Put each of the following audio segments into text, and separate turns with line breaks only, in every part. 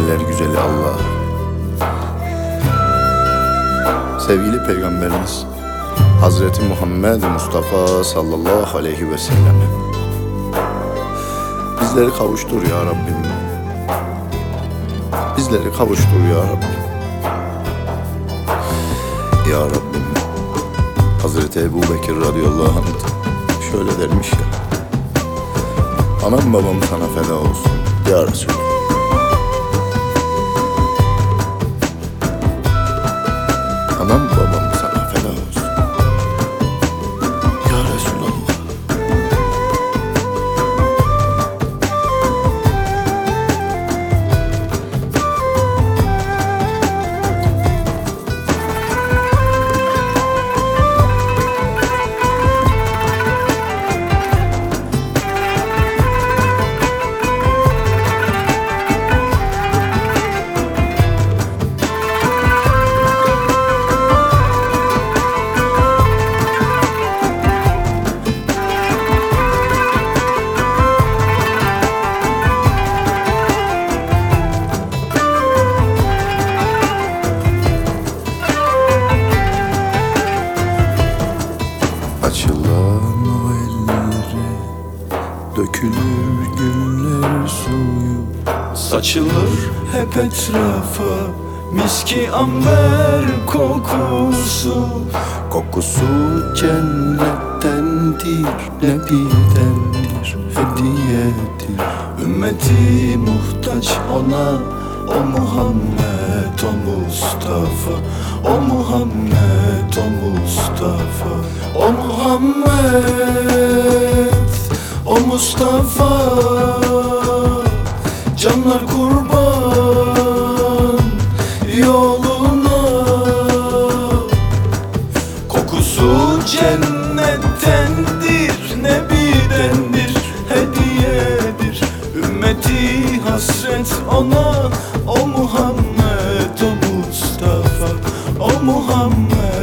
güzeli Allah. Sevgili Peygamberimiz Hazreti Muhammed Mustafa sallallahu aleyhi ve sellem Bizleri kavuştur ya Rabbim. Bizleri kavuştur ya Rabbim. Ya Rabbim. Hazreti Ebu Bekir radıyallahu anh şöyle dermiş ya. Anam babam sana feda olsun ya Resulallah. Dökülür güller suyu
Saçılır hep etrafa. Miski amber kokusu
Kokusu cennettendir Nebidendir Hediyedir.
Ümmeti muhtaç ona O Muhammed o Mustafa. O Muhammed o Mustafa. O Muhammed Mustafa Canlar kurban yoluna. Kokusu cennettendir, nebidendir, hediyedir. Ümmeti hasret ona, o Muhammed, o Mustafa O Muhammed,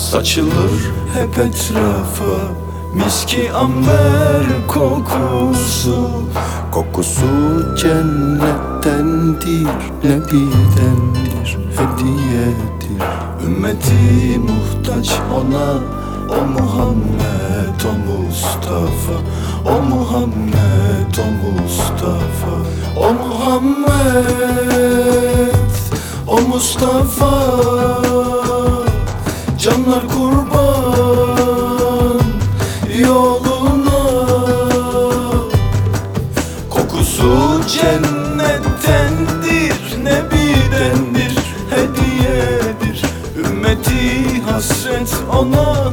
Saçılır hep etrafa. Miski amber kokusu
Kokusu cennettendir Nebidendir Hediyedir.
Ümmeti muhtaç ona O Muhammed o Mustafa. O Muhammed o Mustafa. O Muhammed o Mustafa Yaşıt onu